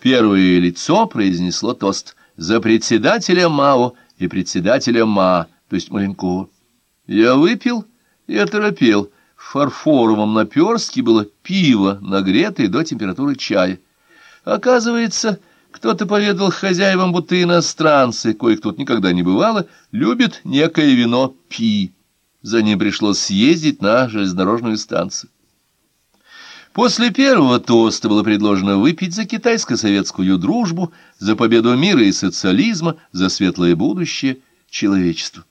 Первое лицо произнесло тост «За председателя Мао и председателя Ма», то есть Маленкова. Я выпил и оторопел. В фарфоровом наперстке было пиво, нагретое до температуры чая. Оказывается, кто-то поведал хозяевам, будто иностранцы, коих тут никогда не бывало, любят некое вино пи. За ним пришлось съездить на железнодорожную станцию. После первого тоста было предложено выпить за китайско-советскую дружбу, за победу мира и социализма, за светлое будущее человечества.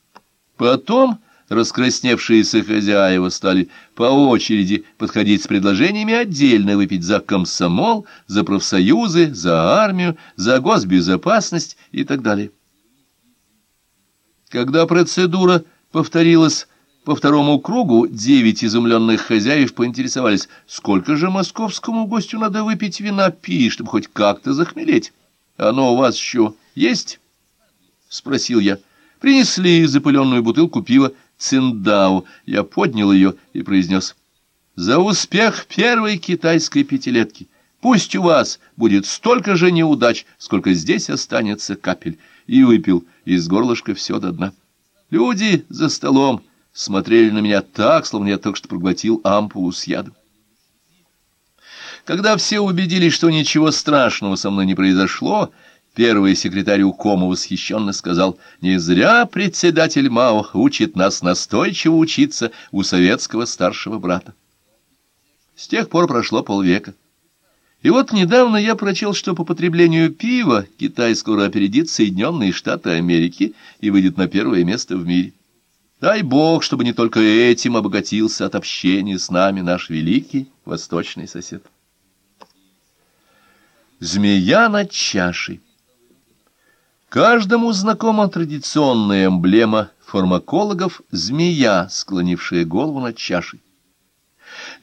Потом раскрасневшиеся хозяева стали по очереди подходить с предложениями отдельно выпить за комсомол, за профсоюзы, за армию, за госбезопасность и так далее. Когда процедура повторилась по второму кругу девять изумленных хозяев поинтересовались, сколько же московскому гостю надо выпить вина пи, чтобы хоть как-то захмелеть. Оно у вас еще есть? — спросил я. Принесли запыленную бутылку пива Циндау. Я поднял ее и произнес. За успех первой китайской пятилетки. Пусть у вас будет столько же неудач, сколько здесь останется капель. И выпил из горлышка все до дна. Люди за столом смотрели на меня так, словно я только что проглотил ампулу с ядом. Когда все убедились, что ничего страшного со мной не произошло, первый секретарь УКОМа восхищенно сказал, «Не зря председатель МАО учит нас настойчиво учиться у советского старшего брата». С тех пор прошло полвека. И вот недавно я прочел, что по потреблению пива Китай скоро опередит Соединенные Штаты Америки и выйдет на первое место в мире. Дай Бог, чтобы не только этим обогатился от общения с нами наш великий восточный сосед. Змея над чашей. Каждому знакома традиционная эмблема фармакологов — змея, склонившая голову над чашей.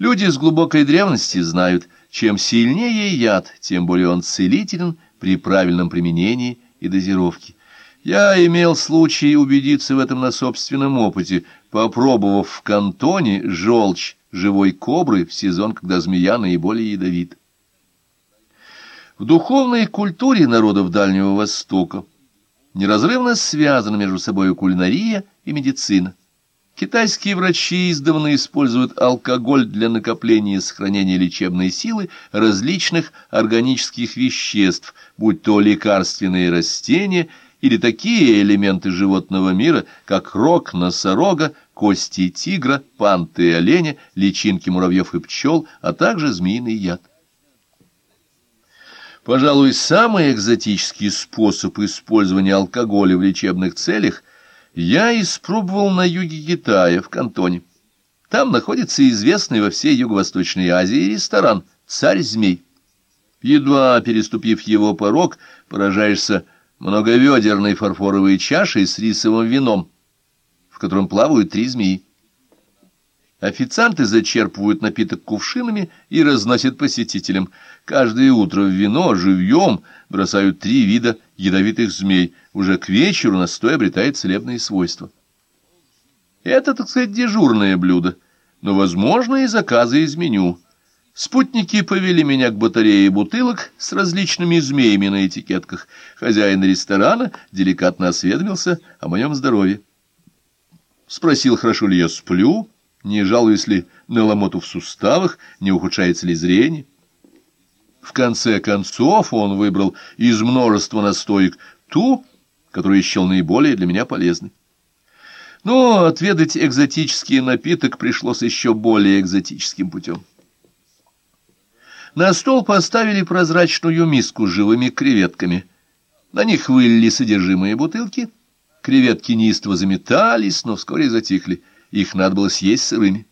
Люди с глубокой древности знают, чем сильнее яд, тем более он целителен при правильном применении и дозировке. Я имел случай убедиться в этом на собственном опыте, попробовав в кантоне желчь живой кобры в сезон, когда змея наиболее ядовит. В духовной культуре народов Дальнего Востока неразрывно связаны между собой кулинария и медицина. Китайские врачи издавна используют алкоголь для накопления и сохранения лечебной силы различных органических веществ, будь то лекарственные растения – или такие элементы животного мира, как рог носорога, кости тигра, панты оленя, личинки муравьев и пчел, а также змеиный яд. Пожалуй, самый экзотический способ использования алкоголя в лечебных целях я испробовал на юге Китая, в Кантоне. Там находится известный во всей Юго-Восточной Азии ресторан «Царь змей». Едва переступив его порог, поражаешься многоведерной фарфоровой чашей с рисовым вином, в котором плавают три змеи. Официанты зачерпывают напиток кувшинами и разносят посетителям. Каждое утро в вино живьем бросают три вида ядовитых змей. Уже к вечеру настой обретает целебные свойства. Это, так сказать, дежурное блюдо, но возможны и заказы из меню. Спутники повели меня к батарее бутылок с различными змеями на этикетках. Хозяин ресторана деликатно осведомился о моем здоровье. Спросил, хорошо ли я сплю, не жалуюсь ли на ломоту в суставах, не ухудшается ли зрение. В конце концов он выбрал из множества настоек ту, которую счел наиболее для меня полезной. Но отведать экзотический напиток пришлось еще более экзотическим путем. На стол поставили прозрачную миску с живыми креветками. На них вылили содержимое бутылки. Креветки неистово заметались, но вскоре затихли. Их надо было съесть сырыми.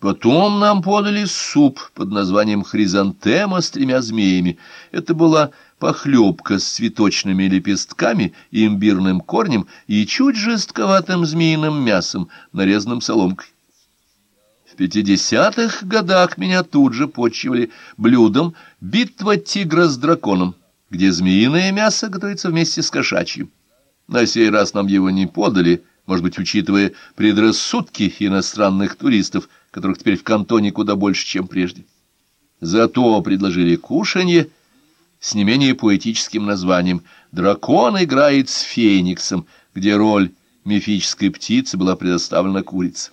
Потом нам подали суп под названием «Хризантема с тремя змеями». Это была похлебка с цветочными лепестками, имбирным корнем и чуть жестковатым змеиным мясом, нарезанным соломкой. В пятидесятых годах меня тут же почивали блюдом «Битва тигра с драконом», где змеиное мясо готовится вместе с кошачьим. На сей раз нам его не подали, может быть, учитывая предрассудки иностранных туристов, которых теперь в кантоне куда больше, чем прежде. Зато предложили кушанье, с не менее поэтическим названием «Дракон играет с фениксом», где роль мифической птицы была предоставлена курице.